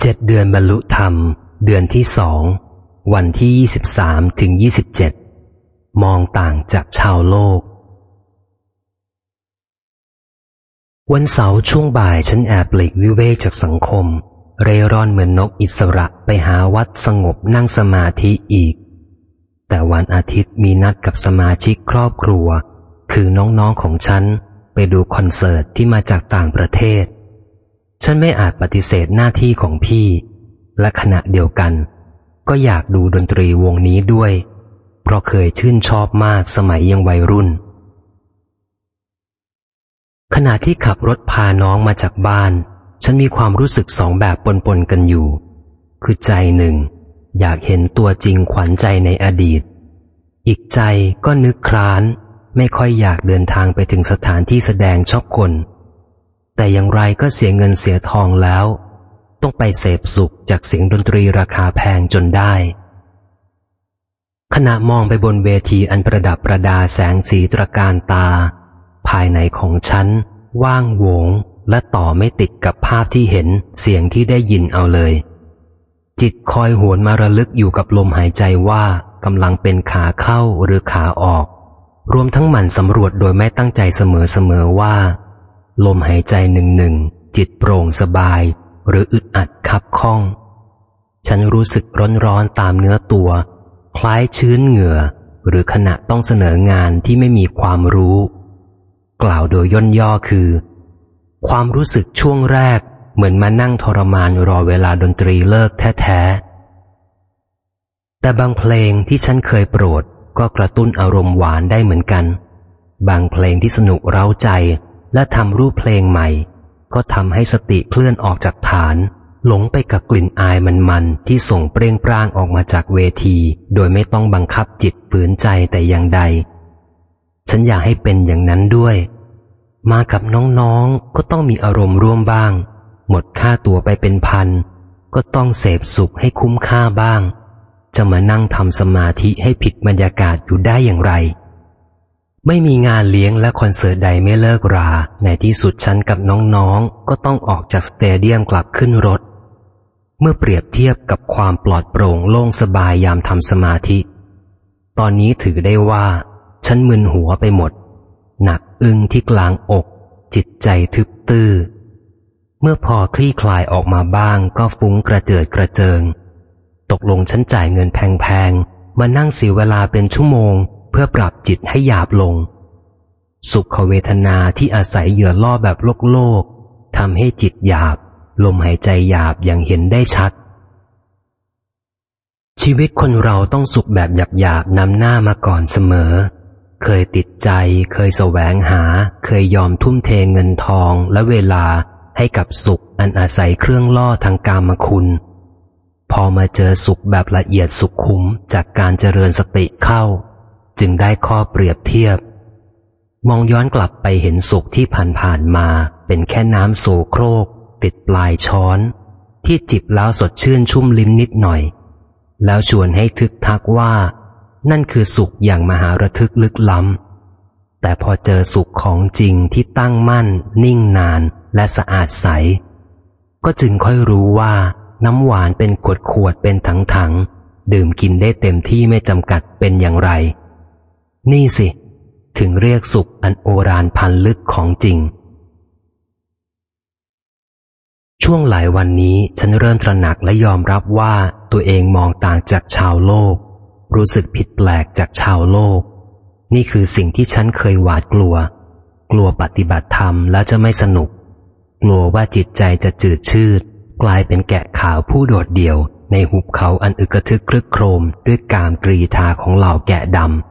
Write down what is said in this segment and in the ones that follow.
เจ็ดเดือนบรรลุธรรม เดือนที่สอง วันที่ยี่สิบสามถึงยี่สิบเจ็ดมองต่างจากชาวโลก วันเสาร์ช่วงบ่ายฉันแอบหลีกวิเวกจากสังคม เร่ร่อนเหมือนนกอิสระไปหาวัดสงบนั่งสมาธิอีก แต่วันอาทิตย์มีนัดกับสมาชิกครอบครัว คือน้องๆของฉันไปดูคอนเสิร์ตที่มาจากต่างประเทศ ฉันไม่อาจปฏิเสธหน้าที่ของพี่ และขณะเดียวกัน ก็อยากดูดนตรีวงนี้ด้วย เพราะเคยชื่นชอบมากสมัยยังวัยรุ่น ขณะที่ขับรถพาน้องมาจากบ้าน ฉันมีความรู้สึกสองแบบปนๆกันอยู่ คือใจหนึ่ง อยากเห็นตัวจริงขวัญใจในอดีต อีกใจก็นึกคร้าน ไม่ค่อยอยากเดินทางไปถึงสถานที่แสดงชอบคน แต่อย่างไรก็เสียเงินเสียทองแล้ว ต้องไปเสพสุขจากเสียงดนตรีราคาแพงจนได้ ขณะมองไปบนเวทีอันประดับประดาแสงสีตระการตา ภายในของฉัน ว่างโวงและต่อไม่ติดกับภาพที่เห็นเสียงที่ได้ยินเอาเลย จิตคอยหวนมาระลึกอยู่กับลมหายใจว่ากำลังเป็นขาเข้าหรือขาออก รวมทั้งหมั่นสำรวจโดยไม่ตั้งใจเสมอๆว่า ลมหายใจหนึ่งหนึ่งจิตโปร่งสบาย หรืออึดอัดคับข้อง ฉันรู้สึกร้อนร้อนตามเนื้อตัว คล้ายชื้นเหงื่อ หรือขณะต้องเสนองานที่ไม่มีความรู้ กล่าวโดยย่นย่อคือ ความรู้สึกช่วงแรกเหมือนมานั่งทรมานรอเวลาดนตรีเลิกแท้ๆ แต่บางเพลงที่ฉันเคยโปรดก็กระตุ้นอารมณ์หวานได้เหมือนกัน บางเพลงที่สนุกเร้าใจ และทำรูปเพลงใหม่ ก็ทำให้สติเคลื่อนออกจากฐาน หลงไปกับกลิ่นอายมันๆที่ส่งเปร่งปร้างออกมาจากเวที โดยไม่ต้องบังคับจิตฝืนใจแต่อย่างใด ฉันอยากให้เป็นอย่างนั้นด้วย มากับน้องๆก็ต้องมีอารมณ์ร่วมบ้าง หมดค่าตัวไปเป็นพัน ก็ต้องเสพสุขให้คุ้มค่าบ้าง จะมานั่งทำสมาธิให้ผิดบรรยากาศอยู่ได้อย่างไร ไม่มีงานเลี้ยงและคอนเสิร์ตใดไม่เลิกรา ในที่สุดฉันกับน้องๆ ก็ต้องออกจากสเตเดียมกลับขึ้นรถ เมื่อเปรียบเทียบกับความปลอดโปร่งโล่งสบายยามทำสมาธิ ตอนนี้ถือได้ว่า ฉันมึนหัวไปหมด หนักอึ้งที่กลางอก จิตใจทึบตื้อ เมื่อพอคลี่คลายออกมาบ้างก็ฟุ้งกระเจิดกระเจิง ตกลงฉันจ่ายเงินแพงๆ มานั่งเสียเวลาเป็นชั่วโมง เพื่อปรับจิตให้หยาบลง สุขเวทนาที่อาศัยเหยื่อล่อแบบโลกโลกทำให้จิตหยาบ ลมหายใจหยาบอย่างเห็นได้ชัด ชีวิตคนเราต้องสุขแบบหยาบๆนำหน้ามาก่อนเสมอ เคยติดใจ เคยแสวงหา เคยยอมทุ่มเทเงินทองและเวลาให้กับสุขอันอาศัยเครื่องล่อทางกามคุณ พอมาเจอสุขแบบละเอียดสุขคุ้มจากการเจริญสติเข้า จึงได้ข้อเปรียบเทียบ มองย้อนกลับไปเห็นสุขที่ผ่านผ่านมาเป็นแค่น้ำโสโครก ติดปลายช้อน ที่จิบแล้วสดชื่นชุ่มลิ้นนิดหน่อย แล้วชวนให้ทึกทักว่า นั่นคือสุขอย่างมหาระทึกลึกล้ำ แต่พอเจอสุขของจริงที่ตั้งมั่น นิ่งนานและสะอาดใส ก็จึงค่อยรู้ว่าน้ำหวานเป็นขวดขวดเป็นถังถังดื่มกินได้เต็มที่ไม่จำกัดเป็นอย่างไร นี่สิ ถึงเรียกสุขอันโอรานพันลึกของจริง ช่วงหลายวันนี้ฉันเริ่มตระหนักและยอมรับว่าตัวเองมองต่างจากชาวโลก รู้สึกผิดแปลกจากชาวโลก นี่คือสิ่งที่ฉันเคยหวาดกลัว กลัวปฏิบัติธรรมแล้วจะไม่สนุก กลัวว่าจิตใจจะจืดชืด กลายเป็นแกะขาวผู้โดดเดี่ยวในหุบเขาอันอึกระทึกครึกโครมด้วยกามกรีธาของเหล่าแกะดำ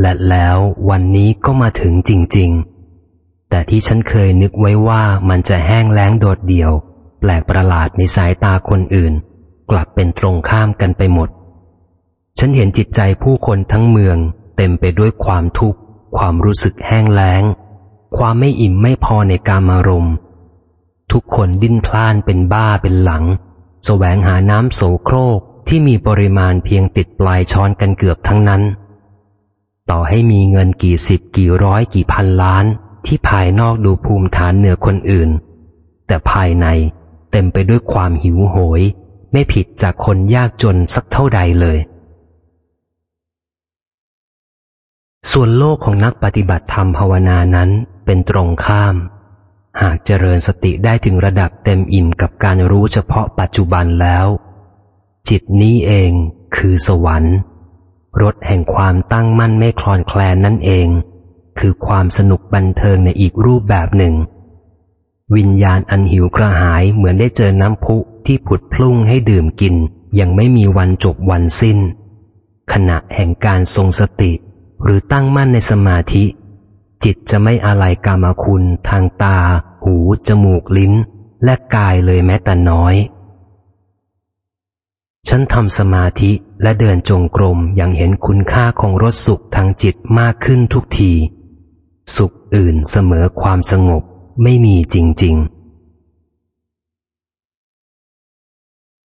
และแล้ววันนี้ก็มาถึงจริง ๆ แต่ที่ฉันเคยนึกไว้ว่ามันจะแห้งแล้งโดดเดี่ยว แปลกประหลาดในสายตาคนอื่น กลับเป็นตรงข้ามกันไปหมด ฉันเห็นจิตใจผู้คนทั้งเมือง เต็มไปด้วยความทุกข์ ความรู้สึกแห้งแล้ง ความไม่อิ่มไม่พอในการมารมณ์ ทุกคนดิ้นพล่านเป็นบ้าเป็นหลังแสวงหาน้ำโสโครกที่มีปริมาณเพียงติดปลายช้อนกันเกือบทั้งนั้น ต่อให้มีเงินกี่สิบกี่ร้อยกี่พันล้าน ที่ภายนอกดูภูมิฐานเหนือคนอื่น แต่ภายในเต็มไปด้วยความหิวโหย ไม่ผิดจากคนยากจนสักเท่าใดเลย ส่วนโลกของนักปฏิบัติธรรมภาวนานั้นเป็นตรงข้าม หากเจริญสติได้ถึงระดับเต็มอิ่มกับการรู้เฉพาะปัจจุบันแล้ว จิตนี้เองคือสวรรค์ รถแห่งความตั้งมั่นไม่คลอนแคลนนั่นเอง คือความสนุกบันเทิงในอีกรูปแบบหนึ่ง วิญญาณอันหิวกระหายเหมือนได้เจอน้ำพุที่ผุดพลุ่งให้ดื่มกิน ยังไม่มีวันจบวันสิ้น ขณะแห่งการทรงสติ หรือตั้งมั่นในสมาธิ จิตจะไม่อะไรกามคุณทางตา หู จมูกลิ้น และกายเลยแม้แต่น้อย ฉันทำสมาธิและเดินจงกรมอย่างเห็นคุณค่าของรสสุขทางจิตมากขึ้นทุกที สุขอื่นเสมอความสงบไม่มีจริง ๆ